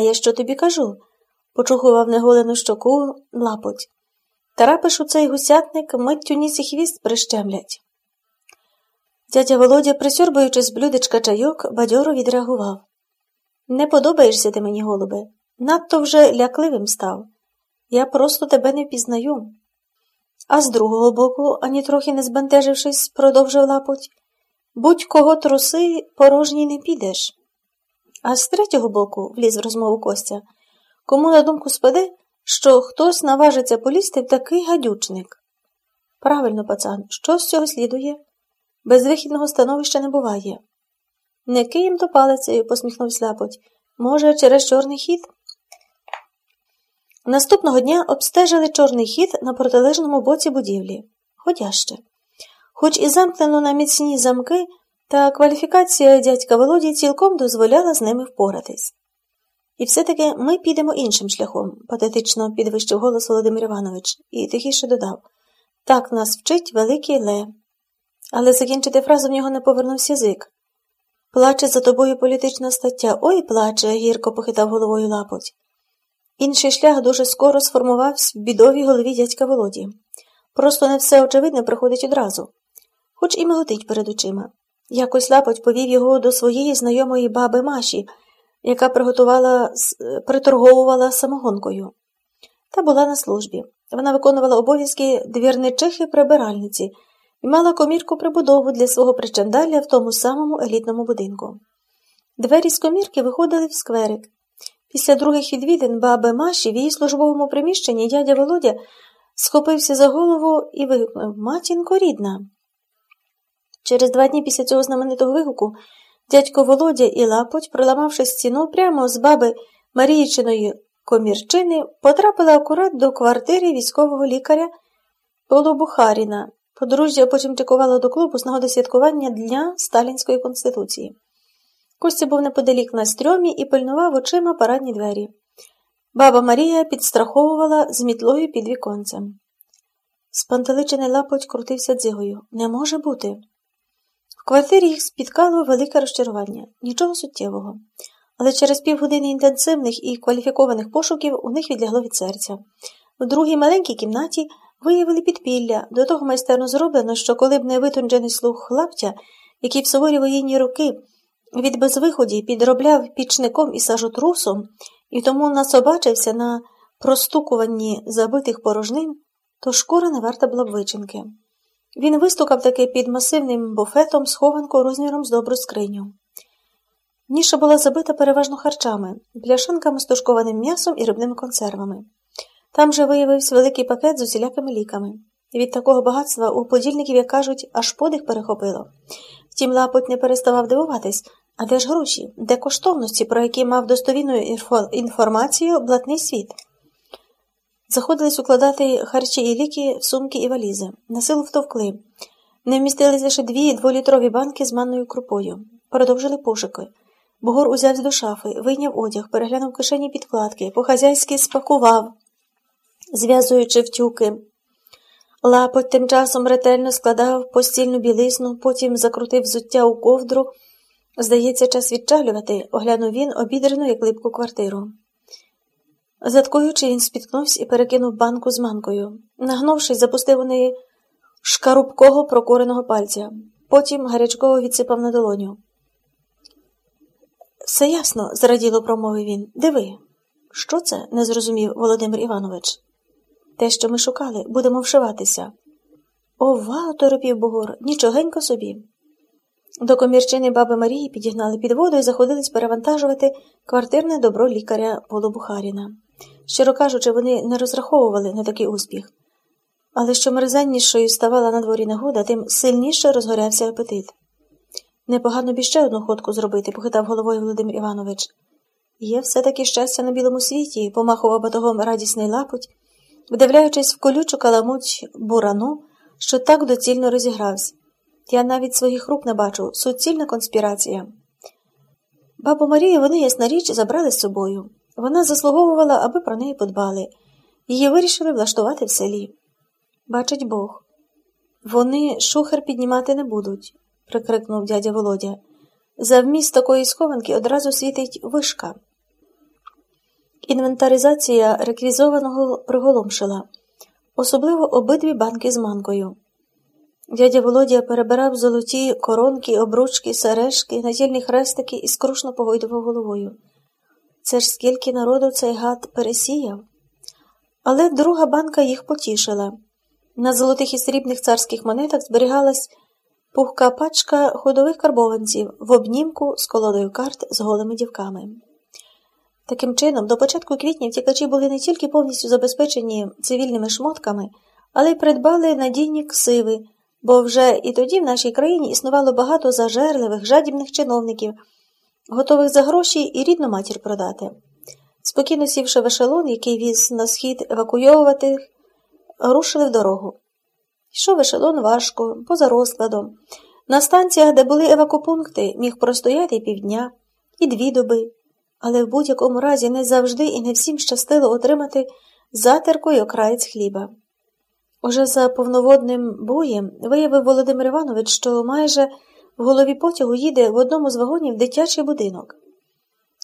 А я що тобі кажу? почухував неголену щоку лапоть. Тарапиш у цей гусятник миттю ніс і хвіст прищемлять. Дядя Володя, присьорбуючи з блюдечка чайок, бадьоро відреагував. Не подобаєшся ти мені, голубе, надто вже лякливим став. Я просто тебе не впізнаю. А з другого боку, ані трохи не збентежившись, продовжив лапоть, будь кого труси, порожній не підеш. А з третього боку, вліз в розмову Костя, кому на думку спаде, що хтось наважиться полізти в такий гадючник. Правильно, пацан, що з цього слідує? Безвихідного становища не буває. Не києм то палицею, посміхнувся Ляпоть. Може, через чорний хід? Наступного дня обстежили чорний хід на протилежному боці будівлі. Ходяще. Хоч і замкнено на міцні замки, та кваліфікація дядька Володі цілком дозволяла з ними впоратись. І все-таки ми підемо іншим шляхом, патетично підвищив голос Володимир Іванович і тихіше додав так нас вчить великий Ле. Але закінчити фразу в нього не повернувся язик. Плаче за тобою політична стаття. Ой, плаче, гірко похитав головою лапоть. Інший шлях дуже скоро сформувався в бідовій голові дядька Володі. Просто не все очевидне приходить одразу, хоч і миготить перед очима. Якось лапоть повів його до своєї знайомої баби Маші, яка приготувала, приторговувала самогонкою. Та була на службі. Вона виконувала обов'язки двірничихи прибиральниці і мала комірку прибудову для свого причандалля в тому самому елітному будинку. Двері з комірки виходили в скверик. Після других відвідин баби Маші в її службовому приміщенні дядя Володя схопився за голову і вигукнув Матінко рідна. Через два дні після цього знаменитого вигуку дядько Володя і Лапоть, проламавши стіну прямо з баби Маріїчиної комірчини, потрапили акурат до квартири військового лікаря Полобухаріна. Подружжя потім чекувало до клубу з нагоди святкування Дня Сталінської Конституції. Костя був неподалік на стрьомі і пильнував очима парадні двері. Баба Марія підстраховувала з мітлою під віконцем. Спантеличений лапоть крутився дзигою. Не може бути. В квартирі їх спіткало велике розчарування, нічого суттєвого. Але через півгодини інтенсивних і кваліфікованих пошуків у них відлягло від серця. В другій маленькій кімнаті виявили підпілля, до того майстерно зроблено, що коли б не витончений слух хлаптя, який в суворі воєнні роки від безвиході підробляв пічником і сажотрусом, і тому насобачився на простукуванні забитих порожнин, то шкура не варта була б вичинки. Він вистукав таки під масивним буфетом схованку розміром з добру скриню. Ніша була забита переважно харчами, пляшанками з тушкованим м'ясом і рибними консервами. Там же виявився великий пакет з усілякими ліками. Від такого багатства у подільників, як кажуть, аж подих перехопило. Втім, лапоть не переставав дивуватись, а де ж гроші, де коштовності, про які мав достовірну інформацію блатний світ. Заходились укладати харчі і ліки в сумки і валізи. На силу втовкли. Не вмістились лише дві дволітрові банки з манною крупою. Продовжили пошуки. Бугор узявся до шафи, вийняв одяг, переглянув кишені підкладки, по-хазяйськи спакував, зв'язуючи втюки. Лапоть тим часом ретельно складав постільну білизну, потім закрутив взуття у ковдру. Здається, час відчалювати, оглянув він обідрену як липку квартиру. Заткуючи, він спіткнувся і перекинув банку з манкою. Нагнувшись, запустив у неї шкарубкого прокуреного пальця, потім гарячково відсипав на долоню. Все ясно, зраділо промовив він. Диви. Що це? не зрозумів Володимир Іванович. Те, що ми шукали, будемо вшиватися. Ова, торопів Бугор, нічогенько собі. До комірчини баби Марії підігнали під воду і заходились перевантажувати квартирне добро лікаря Полобухаріна. Щиро кажучи, вони не розраховували на такий успіх. Але що мерзеннішою ставала на дворі негода, тим сильніше розгорявся апетит. Непогано б ще одну ходку зробити, похитав головою Володимир Іванович. Є все таки щастя на білому світі, помахував батогом радісний лапоть, вдивляючись в колючу каламуть бурану, що так доцільно розігрався. Я навіть своїх рук не бачу, суцільна конспірація. Бабу Марію вони, ясна річ, забрали з собою. Вона заслуговувала, аби про неї подбали. Її вирішили влаштувати в селі. Бачить Бог. Вони шухер піднімати не будуть, прикрикнув дядя Володя. За вміст такої схованки одразу світить вишка. Інвентаризація реквізованого приголомшила, особливо обидві банки з манкою. Дядя Володя перебирав золоті коронки, обручки, сережки, натільні хрестики і скрушно погойдував головою. Це ж скільки народу цей гад пересіяв. Але друга банка їх потішила. На золотих і срібних царських монетах зберігалась пухка пачка ходових карбованців в обнімку з колодою карт з голими дівками. Таким чином, до початку квітня втікачі були не тільки повністю забезпечені цивільними шмотками, але й придбали надійні ксиви, бо вже і тоді в нашій країні існувало багато зажерливих, жадібних чиновників, готових за гроші і рідну матір продати. Спокійно сівши в ешелон, який віз на схід евакуйовувати, рушили в дорогу. Йшов ешелон важко, поза розкладом. На станціях, де були евакупункти, міг простояти півдня, і дві доби, але в будь-якому разі не завжди і не всім щастило отримати затерку й окраєць хліба. Уже за повноводним боєм виявив Володимир Іванович, що майже в голові потягу їде в одному з вагонів дитячий будинок.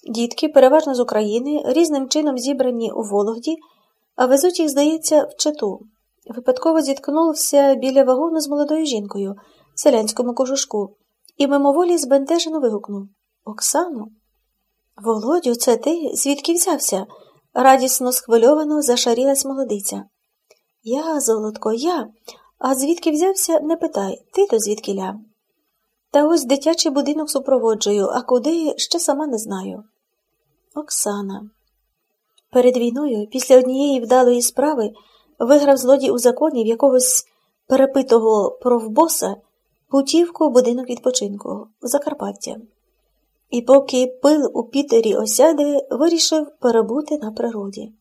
Дітки, переважно з України, різним чином зібрані у Вологді, а везуть їх, здається, в Читу. Випадково зіткнувся біля вагону з молодою жінкою, в селянському кожушку, і мимоволі збентежено вигукнув Оксану? Володю, це ти? Звідки взявся? радісно схвильовано зашарілась молодиця. Я, золотко, я, а звідки взявся, не питай, ти то звідки ля. Та ось дитячий будинок супроводжую, а куди ще сама не знаю. Оксана. Перед війною, після однієї вдалої справи, виграв злодій у законі в якогось перепитого провбоса путівку в будинок відпочинку в Закарпаття. І поки пил у Пітері осяде, вирішив перебути на природі.